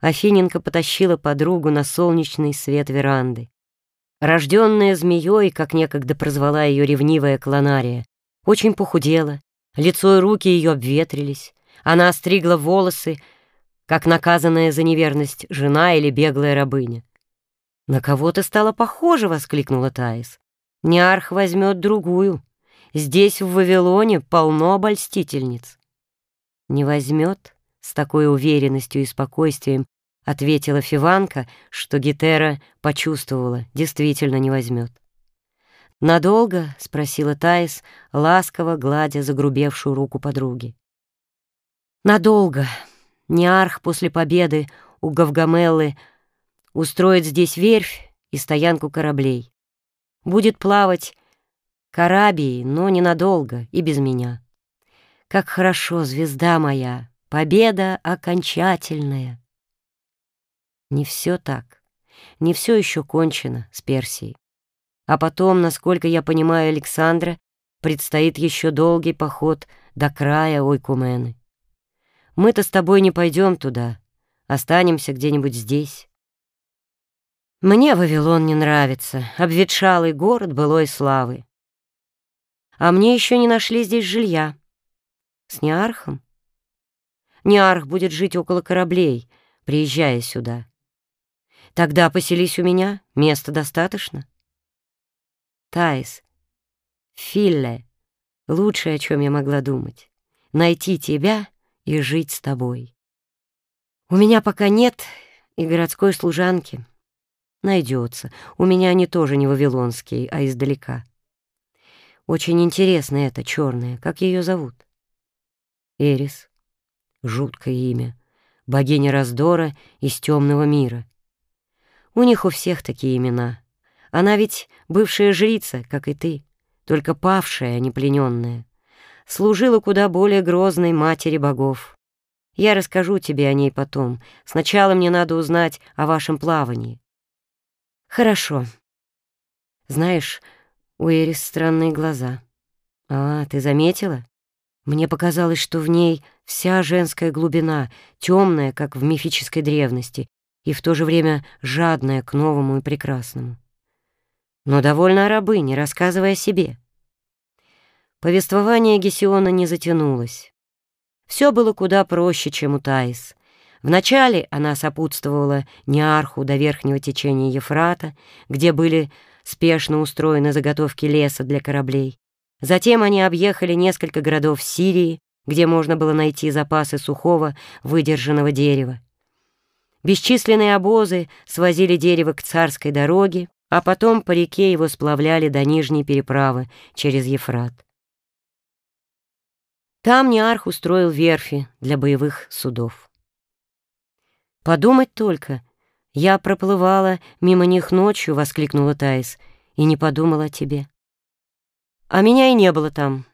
Афиненко потащила подругу на солнечный свет веранды. Рожденная змеей, как некогда прозвала ее ревнивая клонария, очень похудела, лицо и руки ее обветрились, она остригла волосы, как наказанная за неверность жена или беглая рабыня. «На кого ты стала похожа?» — воскликнула Таис. «Неарх возьмет другую. Здесь, в Вавилоне, полно обольстительниц». «Не возьмет?» — с такой уверенностью и спокойствием ответила Фиванка, что Гетера почувствовала, действительно не возьмет. «Надолго?» — спросила Таис, ласково гладя загрубевшую руку подруги. «Надолго. Неарх после победы у Гавгамеллы устроит здесь верфь и стоянку кораблей. Будет плавать к Арабии, но ненадолго и без меня. Как хорошо, звезда моя, победа окончательная!» Не все так. Не все еще кончено с Персией. А потом, насколько я понимаю Александра, предстоит еще долгий поход до края Ойкумены. Мы-то с тобой не пойдем туда, останемся где-нибудь здесь. Мне Вавилон не нравится, обветшалый город былой славы. А мне еще не нашли здесь жилья. С Неархом? Неарх будет жить около кораблей, приезжая сюда. Тогда поселись у меня, места достаточно. Таис, Филле, лучшее, о чем я могла думать, найти тебя и жить с тобой. У меня пока нет и городской служанки. Найдется. У меня они тоже не вавилонские, а издалека. Очень интересно это черное. Как ее зовут? Эрис. Жуткое имя. Богиня раздора из темного мира. У них у всех такие имена. Она ведь бывшая жрица, как и ты, только павшая, а не плененная. Служила куда более грозной матери богов. Я расскажу тебе о ней потом. Сначала мне надо узнать о вашем плавании. Хорошо. Знаешь, у Эрис странные глаза. А, ты заметила? Мне показалось, что в ней вся женская глубина, темная, как в мифической древности, и в то же время жадная к новому и прекрасному. Но довольно о рабыне, рассказывая о себе. Повествование Гесиона не затянулось. Все было куда проще, чем у Таис. Вначале она сопутствовала Неарху до верхнего течения Ефрата, где были спешно устроены заготовки леса для кораблей. Затем они объехали несколько городов Сирии, где можно было найти запасы сухого выдержанного дерева. Бесчисленные обозы свозили дерево к царской дороге, а потом по реке его сплавляли до нижней переправы через Ефрат. Там Неарх устроил верфи для боевых судов. «Подумать только, я проплывала мимо них ночью», — воскликнула Таис, — «и не подумала о тебе». А меня и не было там.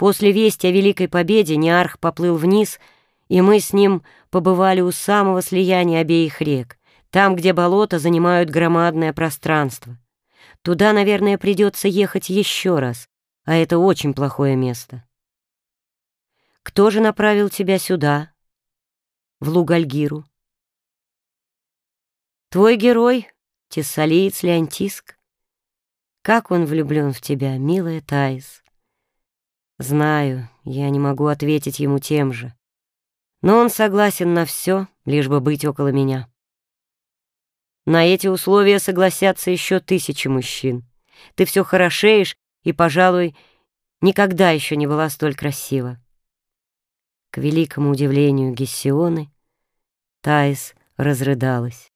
После вести о Великой Победе Неарх поплыл вниз — и мы с ним побывали у самого слияния обеих рек, там, где болота занимают громадное пространство. Туда, наверное, придется ехать еще раз, а это очень плохое место. Кто же направил тебя сюда, в Лугальгиру? Твой герой, тессалиец Леонтиск. Как он влюблен в тебя, милая Таис. Знаю, я не могу ответить ему тем же но он согласен на все, лишь бы быть около меня. На эти условия согласятся еще тысячи мужчин. Ты все хорошеешь и, пожалуй, никогда еще не была столь красива. К великому удивлению Гессионы Таис разрыдалась.